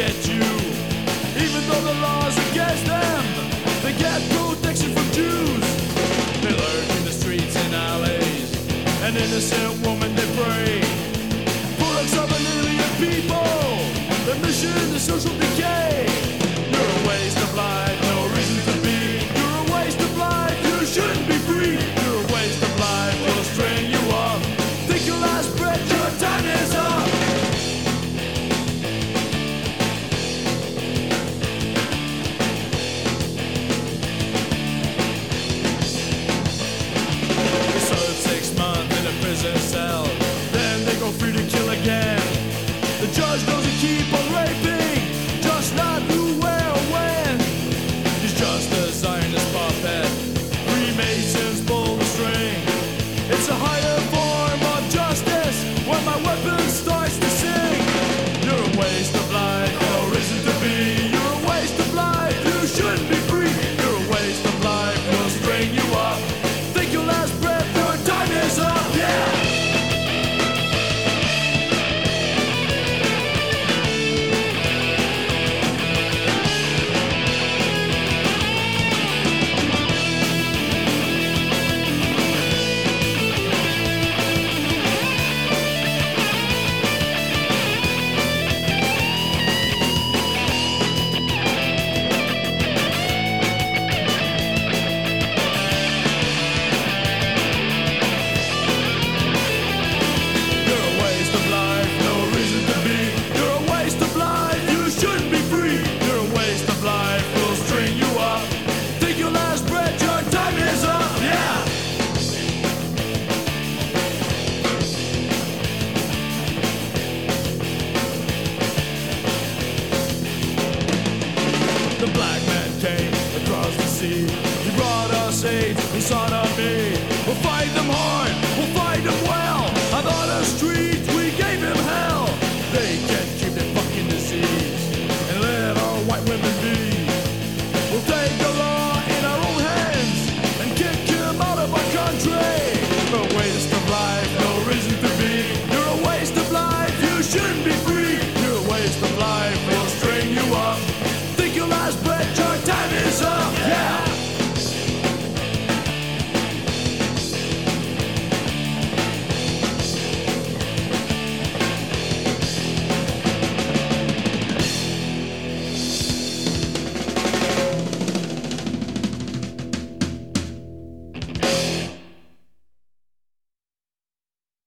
get you. Even though the law's against them, they get protection from Jews. They lurk in the streets and alleys, an innocent woman. Weapon crusade inside of me. We'll fight them hard, we'll fight them well. Out on the streets, we gave him hell. They can't keep that fucking disease and let our white women be. We'll take the law in our own hands and kick him out of our country. No waste of life, no reason.